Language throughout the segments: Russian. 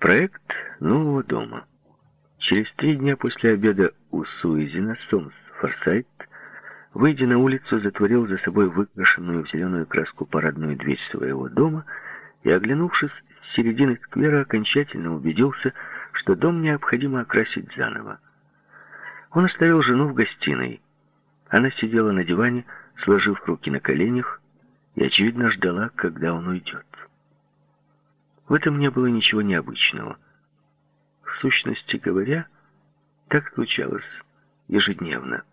Проект нового дома. Через три дня после обеда у Суизина Сомс Форсайт, выйдя на улицу, затворил за собой выкрашенную в зеленую краску парадную дверь своего дома и, оглянувшись с середины сквера, окончательно убедился, что дом необходимо окрасить заново. Он оставил жену в гостиной. Она сидела на диване, сложив руки на коленях, и, очевидно, ждала, когда он уйдет. В этом не было ничего необычного. В сущности говоря, так случалось ежедневно.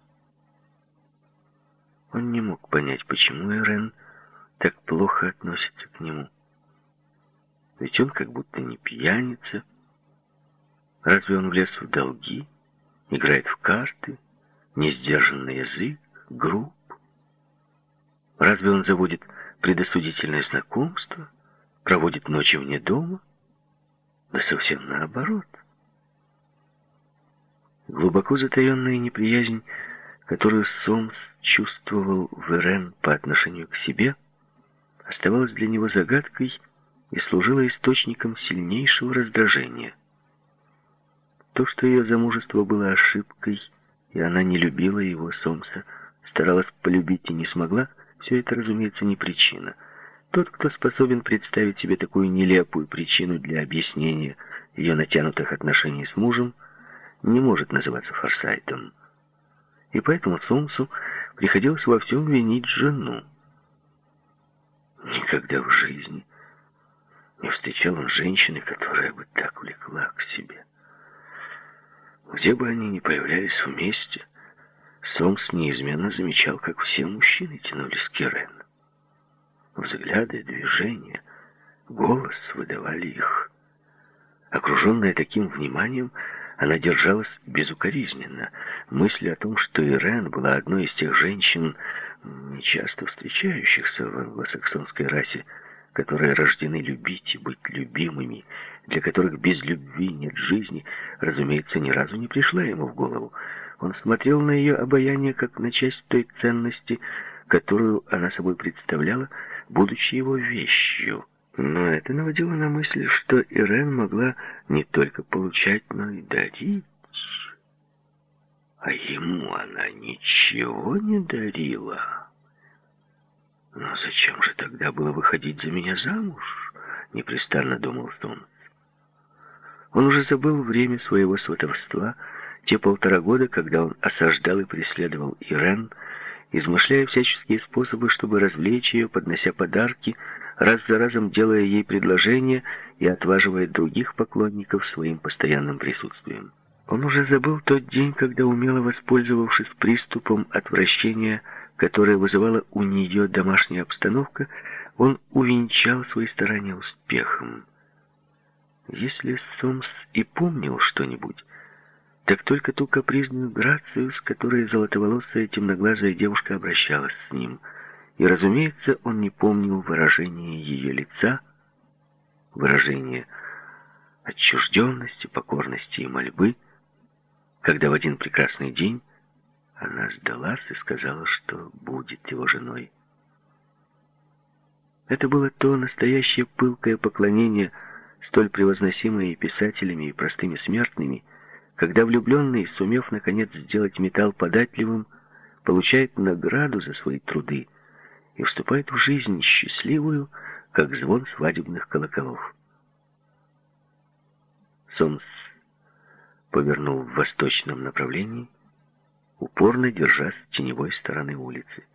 Он не мог понять, почему Ирен так плохо относится к нему. Ведь он как будто не пьяница. Разве он влез в долги, играет в карты, не сдержан на язык, груб? Разве он заводит предосудительное знакомство, проводит ночи вне дома? Да совсем наоборот. Глубоко затаенная неприязнь, которую Сомс чувствовал в Ирен по отношению к себе, оставалась для него загадкой и служила источником сильнейшего раздражения. То, что ее замужество было ошибкой, и она не любила его, Сомса, старалась полюбить и не смогла, все это, разумеется, не причина. Тот, кто способен представить себе такую нелепую причину для объяснения ее натянутых отношений с мужем, не может называться форсайтом. И поэтому Сомсу приходилось во всем винить жену. Никогда в жизни не встречал он женщины, которая бы так влекла к себе. Где бы они ни появлялись вместе, Сомс неизменно замечал, как все мужчины тянулись к Ирен. Взгляды, движения, голос выдавали их. Окруженная таким вниманием, она держалась безукоризненно. Мысль о том, что Ирен была одной из тех женщин, нечасто встречающихся в англосаксонской расе, которые рождены любить и быть любимыми, для которых без любви нет жизни, разумеется, ни разу не пришла ему в голову. Он смотрел на ее обаяние как на часть той ценности, которую она собой представляла, будучи его вещью. Но это наводило на мысль, что Ирен могла не только получать, но и дарить. А ему она ничего не дарила. Но зачем же тогда было выходить за меня замуж? Непрестанно думал Стон. Он уже забыл время своего сватовства, те полтора года, когда он осаждал и преследовал Ирен, измышляя всяческие способы, чтобы развлечь ее, поднося подарки, раз за разом делая ей предложения и отваживая других поклонников своим постоянным присутствием. Он уже забыл тот день, когда, умело воспользовавшись приступом отвращения, которое вызывала у нее домашняя обстановка, он увенчал свои старания успехом. Если Сомс и помнил что-нибудь, так только ту капризную грацию, с которой золотоволосая темноглазая девушка обращалась с ним. И, разумеется, он не помнил выражения ее лица, выражения отчужденности, покорности и мольбы, когда в один прекрасный день она сдалась и сказала, что будет его женой. Это было то настоящее пылкое поклонение, столь превозносимое и писателями, и простыми смертными, когда влюбленный, сумев наконец сделать металл податливым, получает награду за свои труды и вступает в жизнь счастливую, как звон свадебных колоколов. Сомс повернул в восточном направлении, упорно держась теневой стороны улицы.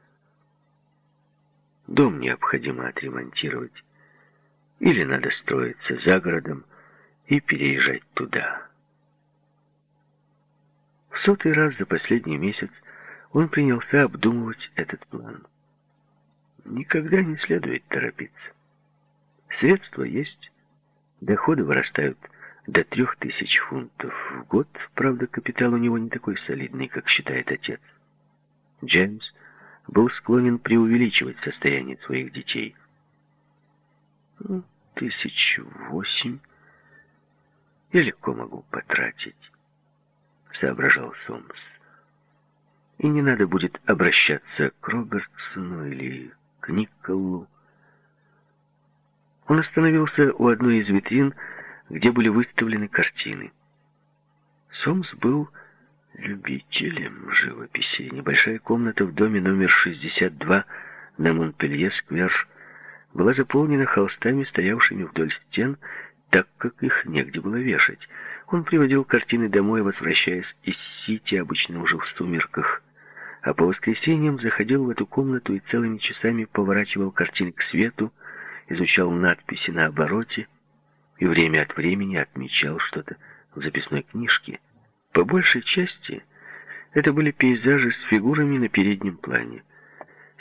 Дом необходимо отремонтировать, или надо строиться за городом и переезжать туда. В сотый раз за последний месяц он принялся обдумывать этот план. Никогда не следует торопиться. Средства есть, доходы вырастают до трех тысяч фунтов в год. Правда, капитал у него не такой солидный, как считает отец. Джеймс был склонен преувеличивать состояние своих детей. Ну, тысяч восемь я легко могу потратить. — соображал Сомс. «И не надо будет обращаться к Робертсону или к Николу». Он остановился у одной из витрин, где были выставлены картины. Сомс был любителем живописи. Небольшая комната в доме номер 62 на Монпелье-сквер была заполнена холстами, стоявшими вдоль стен, так как их негде было вешать. Он приводил картины домой, возвращаясь из Сити, обычно уже в сумерках, а по воскресеньям заходил в эту комнату и целыми часами поворачивал картины к свету, изучал надписи на обороте и время от времени отмечал что-то в записной книжке. По большей части это были пейзажи с фигурами на переднем плане.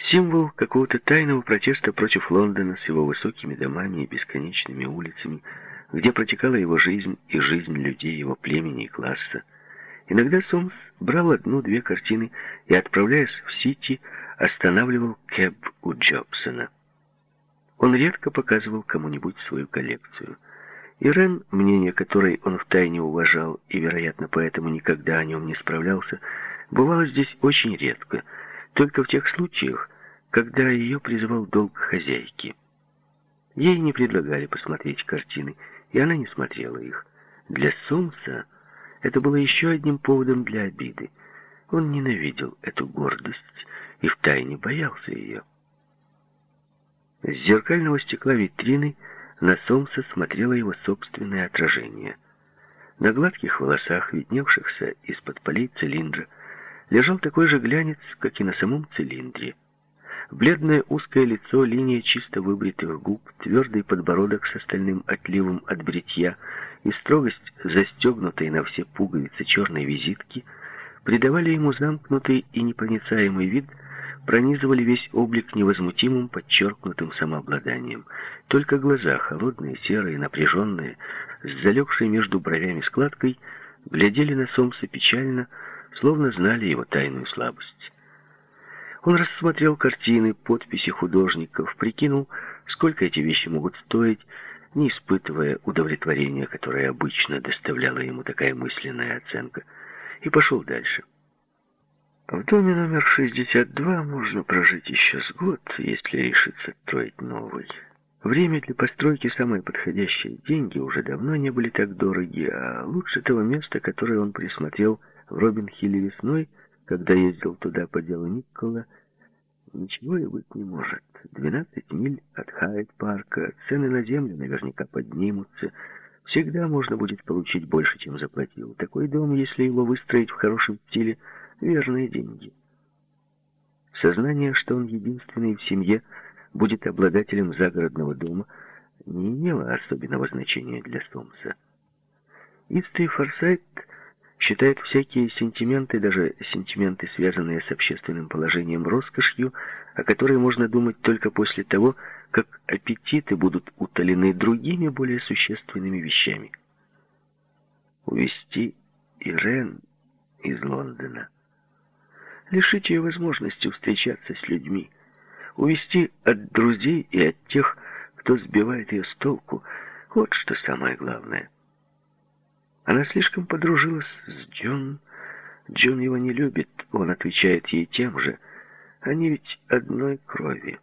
Символ какого-то тайного протеста против Лондона с его высокими домами и бесконечными улицами, где протекала его жизнь и жизнь людей его племени и класса. Иногда Сомс брал одну-две картины и, отправляясь в Сити, останавливал кэб у Джобсона. Он редко показывал кому-нибудь свою коллекцию – Ирен, мнение которой он втайне уважал и, вероятно, поэтому никогда о нем не справлялся, бывало здесь очень редко, только в тех случаях, когда ее призывал долг хозяйки. Ей не предлагали посмотреть картины, и она не смотрела их. Для Сомса это было еще одним поводом для обиды. Он ненавидел эту гордость и втайне боялся ее. С зеркального стекла витрины на солнце смотрело его собственное отражение. На гладких волосах, видневшихся из-под полей цилиндра, лежал такой же глянец, как и на самом цилиндре. Бледное узкое лицо, линия чисто выбритых губ, твердый подбородок с остальным отливом от бритья и строгость застегнутой на все пуговицы черной визитки придавали ему замкнутый и непроницаемый вид – пронизывали весь облик невозмутимым, подчеркнутым самообладанием. Только глаза, холодные, серые, напряженные, с залегшей между бровями складкой, глядели на Сомса печально, словно знали его тайную слабость. Он рассмотрел картины, подписи художников, прикинул, сколько эти вещи могут стоить, не испытывая удовлетворения, которое обычно доставляла ему такая мысленная оценка, и пошел дальше. В доме номер 62 можно прожить еще с год, если решиться строить новый. Время для постройки самое подходящее. Деньги уже давно не были так дороги, а лучше того места, которое он присмотрел в Робин-Хилле весной, когда ездил туда по делу Никола, ничего и быть не может. 12 миль от Хайт-парка, цены на землю наверняка поднимутся. Всегда можно будет получить больше, чем заплатил. Такой дом, если его выстроить в хорошем стиле, верные деньги. Сознание, что он единственный в семье будет обладателем загородного дома, не имело особенного значения для Сомса. Истый Форсайт считает всякие сентименты, даже сентименты, связанные с общественным положением, роскошью, о которой можно думать только после того, как аппетиты будут утолены другими, более существенными вещами. Увести Ирен из Лондона – лишить ее возможности встречаться с людьми, увести от друзей и от тех, кто сбивает ее с толку. Вот что самое главное. Она слишком подружилась с Джон. Джон его не любит, он отвечает ей тем же. Они ведь одной крови.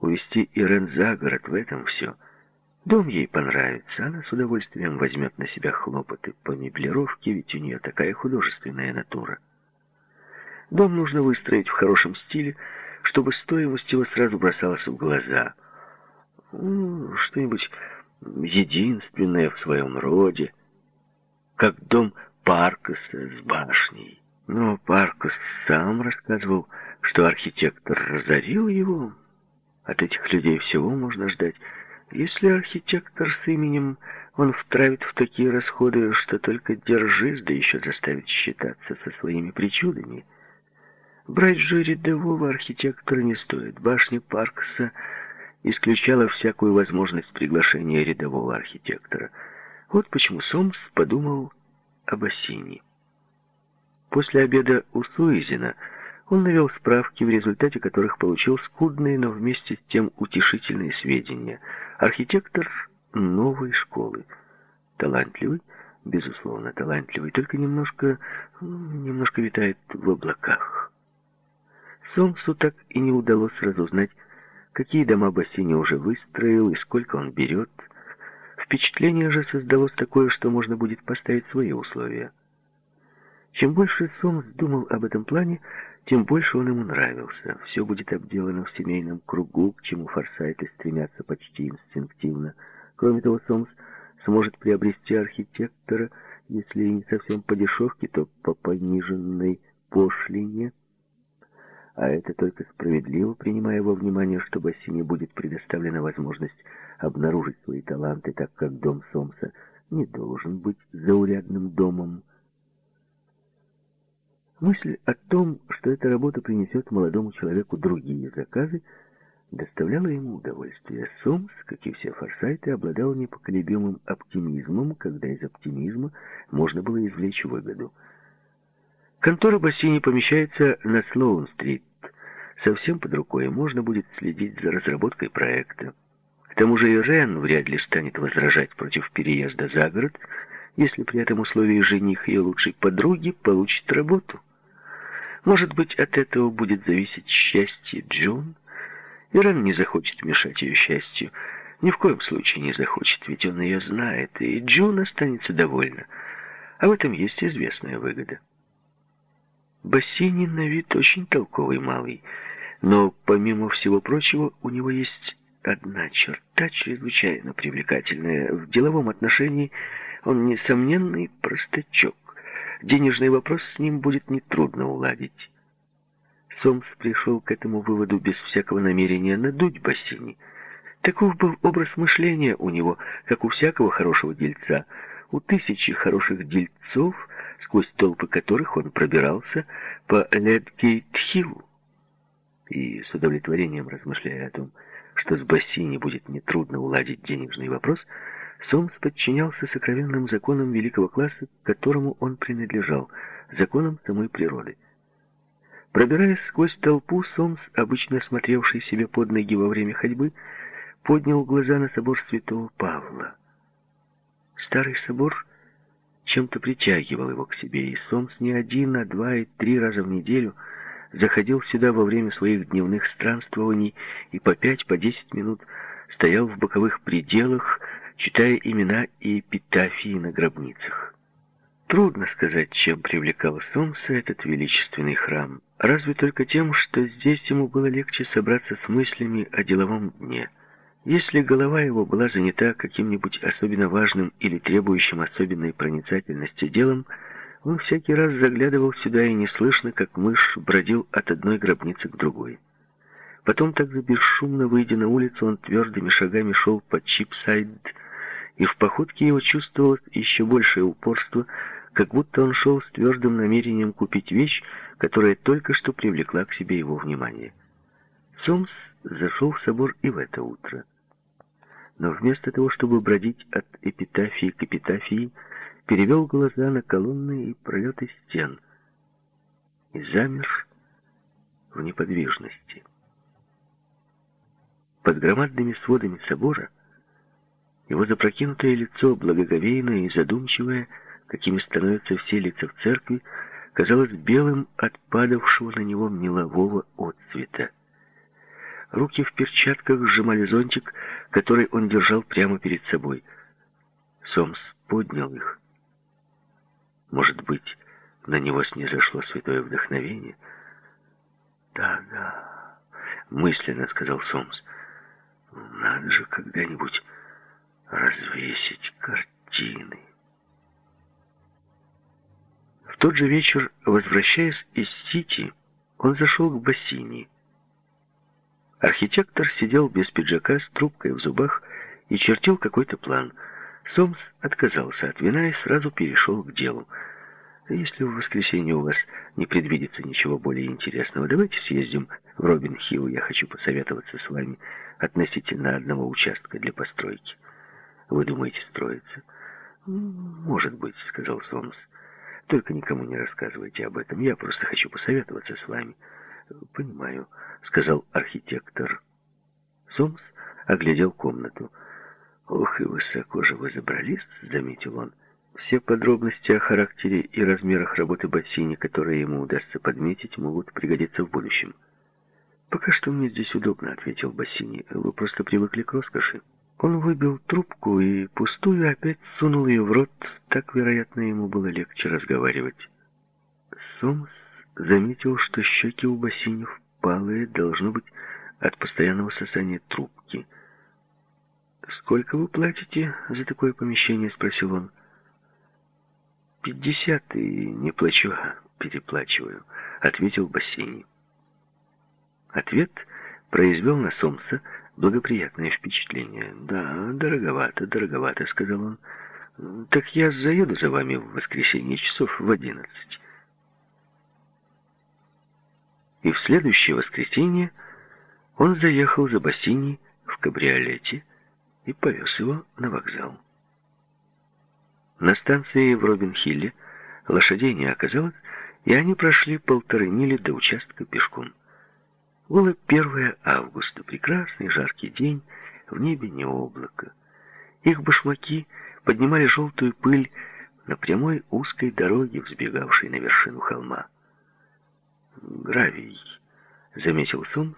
Увести Ирен за город, в этом все. Дом ей понравится, она с удовольствием возьмет на себя хлопоты по меблировке, ведь у нее такая художественная натура. Дом нужно выстроить в хорошем стиле, чтобы стоимость его сразу бросалась в глаза. Ну, что-нибудь единственное в своем роде, как дом Паркаса с башней. Но Паркас сам рассказывал, что архитектор разорил его. От этих людей всего можно ждать. Если архитектор с именем он втравит в такие расходы, что только держись, да еще заставит считаться со своими причудами — Брать же рядового архитектора не стоит. Башня Паркса исключала всякую возможность приглашения рядового архитектора. Вот почему Сомс подумал об осине. После обеда у Суизина он навел справки, в результате которых получил скудные, но вместе с тем утешительные сведения. Архитектор новой школы. Талантливый, безусловно, талантливый, только немножко, немножко витает в облаках. Сомсу так и не удалось разузнать, какие дома Бассини уже выстроил и сколько он берет. Впечатление же создалось такое, что можно будет поставить свои условия. Чем больше Сомс думал об этом плане, тем больше он ему нравился. Все будет обделано в семейном кругу, к чему форсайты стремятся почти инстинктивно. Кроме того, Сомс сможет приобрести архитектора, если не совсем по дешевке, то по пониженной пошлине. А это только справедливо, принимая во внимание, что Бассине будет предоставлена возможность обнаружить свои таланты, так как дом Сомса не должен быть заурядным домом. Мысль о том, что эта работа принесет молодому человеку другие заказы, доставляла ему удовольствие. Сомс, как и все форсайты, обладал непоколебимым оптимизмом, когда из оптимизма можно было извлечь выгоду. Контора Бассини помещается на Слоун-стрит. Совсем под рукой можно будет следить за разработкой проекта. К тому же и Рен вряд ли станет возражать против переезда за город, если при этом условии жених ее лучшей подруги получит работу. Может быть, от этого будет зависеть счастье Джун. Иран не захочет мешать ее счастью. Ни в коем случае не захочет, ведь он ее знает, и Джун останется довольна. А в этом есть известная выгода. Бассейн на вид очень толковый малый, но, помимо всего прочего, у него есть одна черта, чрезвычайно привлекательная. В деловом отношении он несомненный простачок. Денежный вопрос с ним будет нетрудно уладить. Сомс пришел к этому выводу без всякого намерения надуть бассейни. Таков был образ мышления у него, как у всякого хорошего дельца. У тысячи хороших дельцов, сквозь толпы которых он пробирался по Ледгейт-Хиллу. И с удовлетворением размышляя о том, что с бассейни будет нетрудно уладить денежный вопрос, Сомс подчинялся сокровенным законам великого класса, к которому он принадлежал, законам самой природы. Пробираясь сквозь толпу, Сомс, обычно смотревший себе под ноги во время ходьбы, поднял глаза на собор святого Павла. Старый собор чем-то притягивал его к себе, и Сомс не один, а два и три раза в неделю заходил сюда во время своих дневных странствований и по пять, по десять минут стоял в боковых пределах, читая имена и эпитафии на гробницах. Трудно сказать, чем привлекал Сомса этот величественный храм. Разве только тем, что здесь ему было легче собраться с мыслями о деловом дне. Если голова его была занята каким-нибудь особенно важным или требующим особенной проницательности делом, он всякий раз заглядывал сюда и неслышно, как мышь, бродил от одной гробницы к другой. Потом, также бесшумно выйдя на улицу, он твердыми шагами шел по Чипсайд, и в походке его чувствовалось еще большее упорство, как будто он шел с твердым намерением купить вещь, которая только что привлекла к себе его внимание. Сомс зашел в собор и в это утро. Но вместо того, чтобы бродить от эпитафии к эпитафии, перевел глаза на колонны и пролеты стен и замер в неподвижности. Под громадными сводами собора его запрокинутое лицо, благоговейное и задумчивое, какими становятся все лица в церкви, казалось белым от падавшего на него мелового отцвета. Руки в перчатках сжимали зонтик, который он держал прямо перед собой. Сомс поднял их. Может быть, на него снизошло святое вдохновение? «Да, да», — мысленно сказал Сомс. «Надо же когда-нибудь развесить картины». В тот же вечер, возвращаясь из Сити, он зашел к бассейне. Архитектор сидел без пиджака с трубкой в зубах и чертил какой-то план. Сомс отказался от вина и сразу перешел к делу. «Если в воскресенье у вас не предвидится ничего более интересного, давайте съездим в Робин-Хилл. Я хочу посоветоваться с вами относительно одного участка для постройки. Вы думаете строиться?» «Может быть», — сказал Сомс. Только никому не рассказывайте об этом. Я просто хочу посоветоваться с вами. Понимаю, сказал архитектор. Сомс оглядел комнату. Ох, и высоко же вы забрались, заметил он. Все подробности о характере и размерах работы бассейна, которые ему удастся подметить, могут пригодиться в будущем. «Пока что мне здесь удобно», — ответил Бассини. «Вы просто привыкли к роскоши». Он выбил трубку и пустую опять сунул ее в рот. Так, вероятно, ему было легче разговаривать. Сомс заметил, что щеки у Бассини впалые, должно быть, от постоянного сосания трубки. «Сколько вы платите за такое помещение?» — спросил он. «Пятьдесят, и не плачу, а переплачиваю», — ответил Бассини. Ответ произвел на Сомса благоприятное впечатление. «Да, дороговато, дороговато», — сказал он. «Так я заеду за вами в воскресенье часов в одиннадцать». И в следующее воскресенье он заехал за Бассини в кабриолете и повез его на вокзал. На станции в Робин-Хилле лошадей не оказалось, и они прошли полторы мили до участка пешком. Было 1 августа, прекрасный жаркий день, в небе не облако. Их башмаки поднимали желтую пыль на прямой узкой дороге, взбегавшей на вершину холма. «Гравий», — заметил Сомс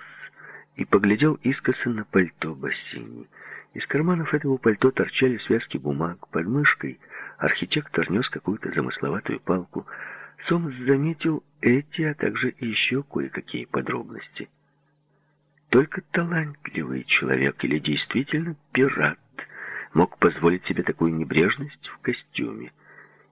и поглядел искоса на пальто Бассини. Из карманов этого пальто торчали связки бумаг. Под мышкой архитектор нес какую-то замысловатую палку. Сомс заметил эти, а также еще кое-какие подробности. Только талантливый человек или действительно пират мог позволить себе такую небрежность в костюме.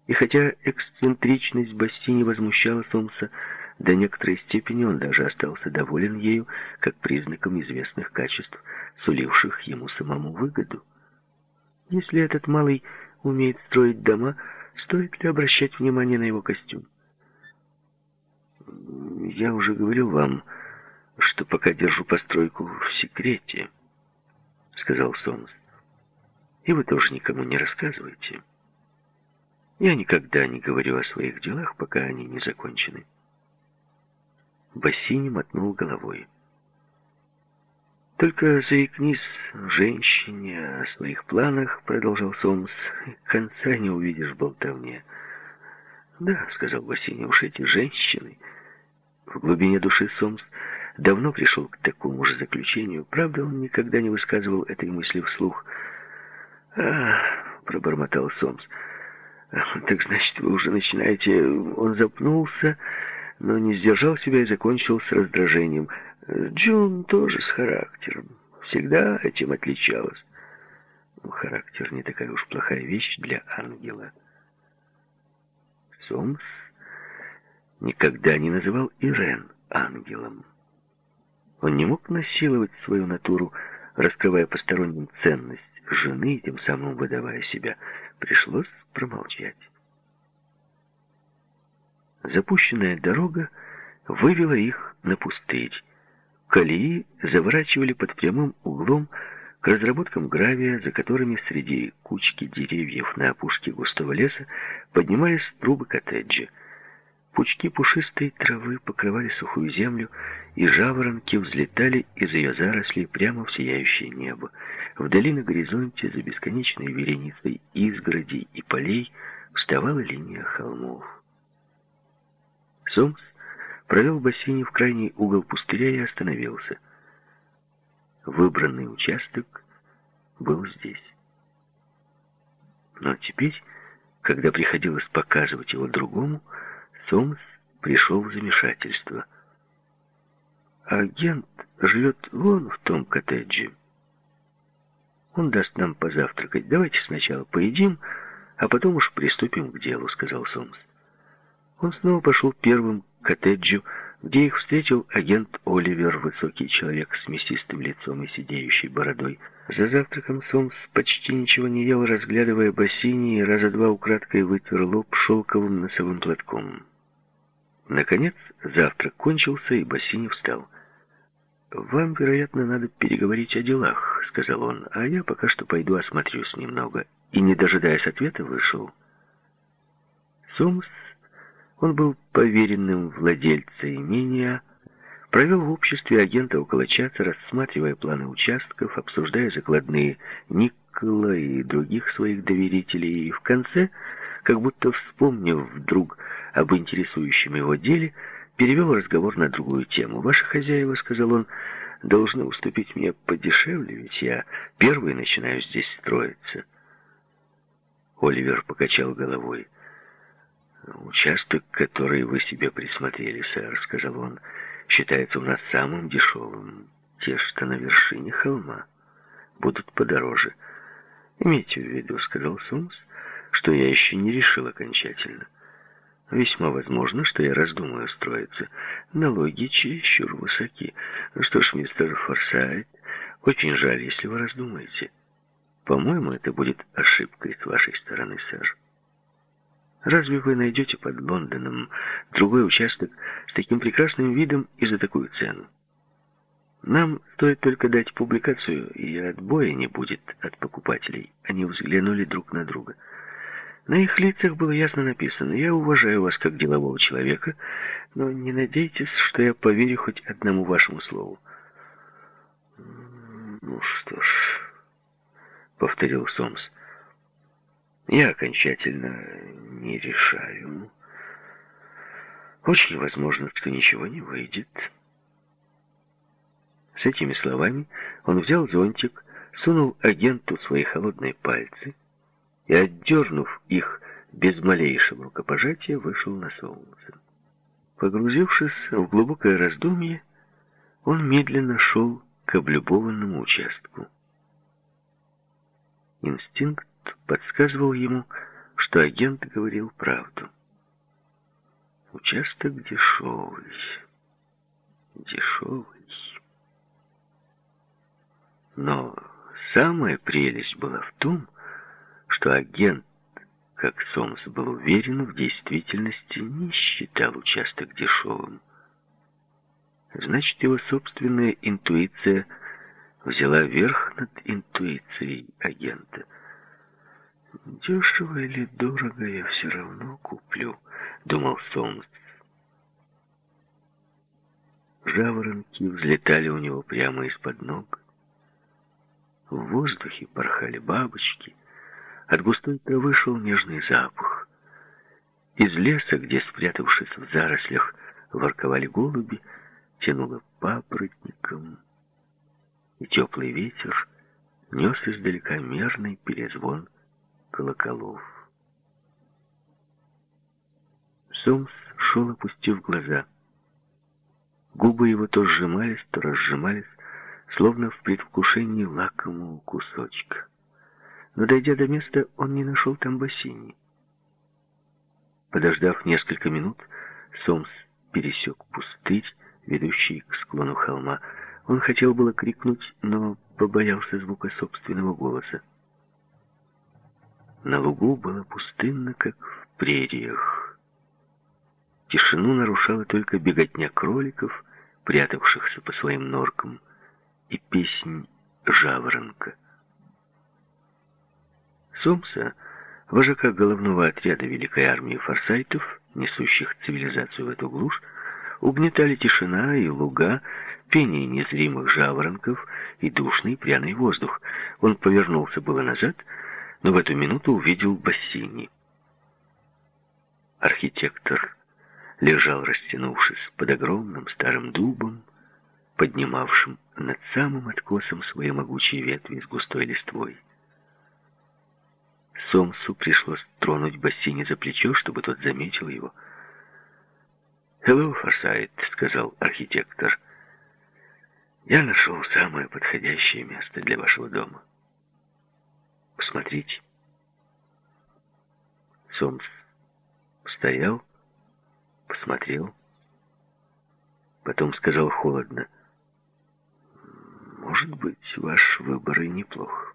И хотя эксцентричность Бассини возмущала Сомса, до некоторой степени он даже остался доволен ею, как признаком известных качеств, суливших ему самому выгоду. Если этот малый умеет строить дома, стоит ли обращать внимание на его костюм? Я уже говорил вам, что пока держу постройку в секрете, сказал Сомс. И вы тоже никому не рассказывайте. Я никогда не говорю о своих делах, пока они не закончены. Бассини мотнул головой. «Только заикнись женщине о своих планах», — продолжал Сомс. «Конца не увидишь болтовне». «Да», — сказал Бассини, — «уж эти женщины». В глубине души Сомс давно пришел к такому же заключению. Правда, он никогда не высказывал этой мысли вслух. «А, — пробормотал Сомс, — так значит, вы уже начинаете...» Он запнулся, но не сдержал себя и закончил с раздражением. Джун тоже с характером. Всегда этим отличалась. Но характер не такая уж плохая вещь для ангела. Сомс никогда не называл Ирен ангелом. Он не мог насиловать свою натуру, раскрывая посторонним ценность жены и тем самым выдавая себя. Пришлось промолчать. Запущенная дорога вывела их на пустырь. Колеи заворачивали под прямым углом к разработкам гравия, за которыми среди кучки деревьев на опушке густого леса поднимались трубы коттеджа. Пучки пушистой травы покрывали сухую землю, и жаворонки взлетали из ее зарослей прямо в сияющее небо. Вдали на горизонте за бесконечной вереницей изгородей и полей вставала линия холмов. Сомс провел бассейне в крайний угол пустыря и остановился. Выбранный участок был здесь. Но теперь, когда приходилось показывать его другому, Сомс пришел в замешательство. Агент живет вон в том коттедже. Он даст нам позавтракать. Давайте сначала поедим, а потом уж приступим к делу, сказал Сомс. Он снова пошел первым к коттеджу, где их встретил агент Оливер, высокий человек с мясистым лицом и сидеющей бородой. За завтраком Сомс почти ничего не ел, разглядывая бассейни, и раза два украдкой вытер лоб шелковым носовым платком. Наконец завтрак кончился, и Бассини встал. «Вам, вероятно, надо переговорить о делах», — сказал он, «а я пока что пойду осмотрюсь немного». И, не дожидаясь ответа, вышел. Сомс он был поверенным владельца имения, провел в обществе агента около часа, рассматривая планы участков, обсуждая закладные Никола и других своих доверителей, и в конце, как будто вспомнив вдруг об интересующем его деле, перевел разговор на другую тему. «Ваши хозяева», — сказал он, — должны уступить мне подешевле, ведь я первый начинаю здесь строиться. Оливер покачал головой. «Участок, который вы себе присмотрели, сэр», — сказал он, — «считается у нас самым дешевым. Те, что на вершине холма, будут подороже». «Имейте в виду», — сказал Сомс, — «что я еще не решил окончательно. Весьма возможно, что я раздумаю строиться. Налоги чересчур высоки. Ну что ж, мистер Форсайт, очень жаль, если вы раздумаете. По-моему, это будет ошибкой с вашей стороны, сэр. Разве вы найдете под Лондоном другой участок с таким прекрасным видом и за такую цену? Нам стоит только дать публикацию, и отбоя не будет от покупателей. Они взглянули друг на друга. На их лицах было ясно написано «Я уважаю вас как делового человека, но не надейтесь, что я поверю хоть одному вашему слову». «Ну что ж», — повторил Сомс, — «я окончательно не решаю. Очень возможно, что ничего не выйдет». С этими словами он взял зонтик, сунул агенту свои холодные пальцы и, отдернув их без малейшего рукопожатия, вышел на солнце. Погрузившись в глубокое раздумье, он медленно шел к облюбованному участку. Инстинкт подсказывал ему, что агент говорил правду. Участок дешевый, дешевый. Но самая прелесть была в том, что агент, как Сомс был уверен, в действительности не считал участок дешевым. Значит, его собственная интуиция взяла верх над интуицией агента. «Дешево или дорого я все равно куплю», — думал Сомс. Жаворонки взлетали у него прямо из-под ног. В воздухе порхали бабочки. От густой травы шел нежный запах. Из леса, где, спрятавшись в зарослях, ворковали голуби, тянуло папоротником, и теплый ветер нес издалека мерный перезвон колоколов. Сомс шел, опустив глаза. Губы его то сжимались, то разжимались, словно в предвкушении лакомого кусочка. Но, дойдя до места, он не нашел там бассейни. Подождав несколько минут, Сомс пересек пустырь, ведущий к склону холма. Он хотел было крикнуть, но побоялся звука собственного голоса. На лугу было пустынно, как в прериях. Тишину нарушала только беготня кроликов, прятавшихся по своим норкам и песнь жаворонка. Сомса, вожака головного отряда Великой армии форсайтов, несущих цивилизацию в эту глушь, угнетали тишина и луга, пение незримых жаворонков и душный пряный воздух. Он повернулся было назад, но в эту минуту увидел бассейни. Архитектор лежал, растянувшись под огромным старым дубом, поднимавшим над самым откосом свои могучие ветви с густой листвой. Сомсу пришлось тронуть Бассини за плечо, чтобы тот заметил его. «Hello, Форсайт», — сказал архитектор. «Я нашел самое подходящее место для вашего дома. Посмотрите». Сомс стоял, посмотрел, потом сказал холодно. Может быть, ваш выбор и неплох.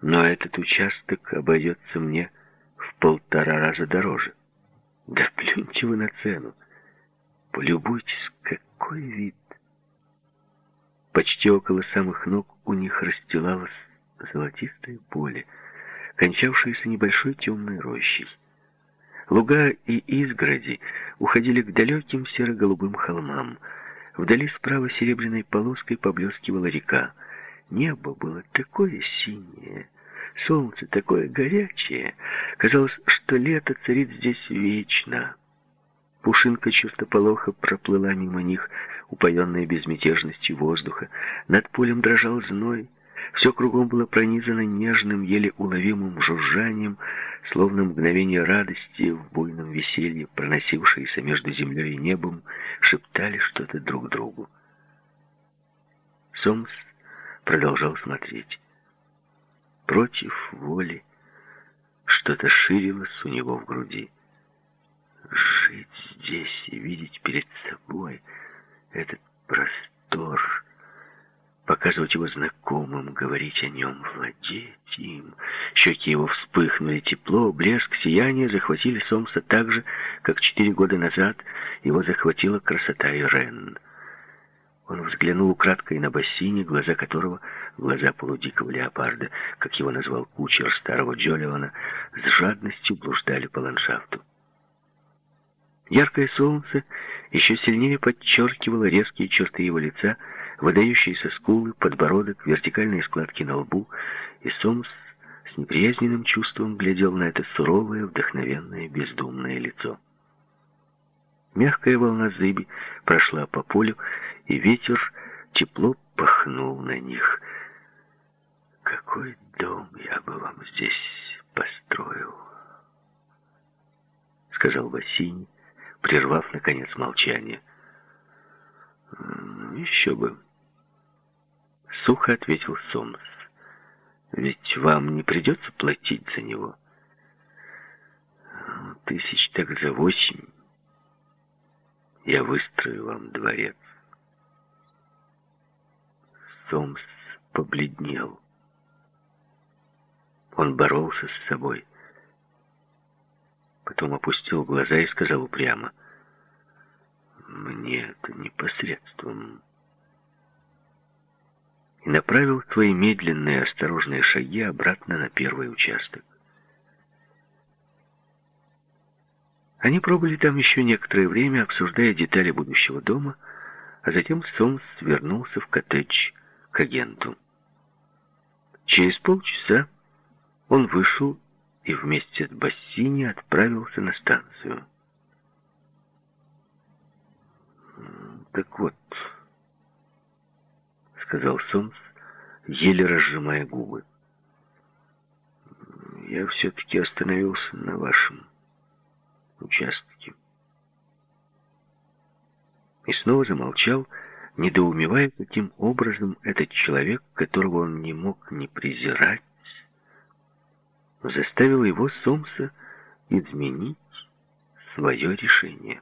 Но этот участок обойдется мне в полтора раза дороже. Да плюньте вы на цену. Полюбуйтесь, какой вид. Почти около самых ног у них расстилалось золотистое поле, кончавшееся небольшой темной рощей. Луга и изгороди уходили к далеким серо-голубым холмам, Вдали справа серебряной полоской поблескивала река. Небо было такое синее, солнце такое горячее. Казалось, что лето царит здесь вечно. Пушинка чертополоха проплыла мимо них, упоенная безмятежностью воздуха. Над полем дрожал зной. Все кругом было пронизано нежным, еле уловимым жужжанием, словно мгновение радости в буйном веселье, проносившееся между землей и небом, шептали что-то друг другу. Сомс продолжал смотреть. Против воли что-то ширилось у него в груди. Жить здесь и видеть перед собой этот простор, показывать его знакомым, говорить о нем, владеть им. Щеки его вспыхнули, тепло, блеск, сияние захватили Сомса так же, как четыре года назад его захватила красота Ирен. Он взглянул украдкой на бассейне, глаза которого, глаза полудикого леопарда, как его назвал кучер старого Джолиона, с жадностью блуждали по ландшафту. Яркое солнце еще сильнее подчеркивало резкие черты его лица, выдающиеся скулы, подбородок, вертикальные складки на лбу, и Сомс с неприязненным чувством глядел на это суровое, вдохновенное, бездумное лицо. Мягкая волна зыби прошла по полю, и ветер тепло пахнул на них. «Какой дом я бы вам здесь построил?» — сказал Васинь, прервав, наконец, молчание. «Еще бы!» — сухо ответил Сомс. «Ведь вам не придется платить за него. Тысяч так за восемь я выстрою вам дворец. Сомс побледнел. Он боролся с собой. Потом опустил глаза и сказал упрямо. «Мне это непосредством...» И направил свои медленные осторожные шаги обратно на первый участок. Они пробыли там еще некоторое время, обсуждая детали будущего дома, а затем Сомс вернулся в коттедж к агенту. Через полчаса он вышел и вместе с Бассини отправился на станцию. «Так вот», — сказал Сомс, еле разжимая губы, — «я все-таки остановился на вашем участке. И снова замолчал, недоумевая, каким образом этот человек, которого он не мог не презирать, заставил его Сомса изменить свое решение.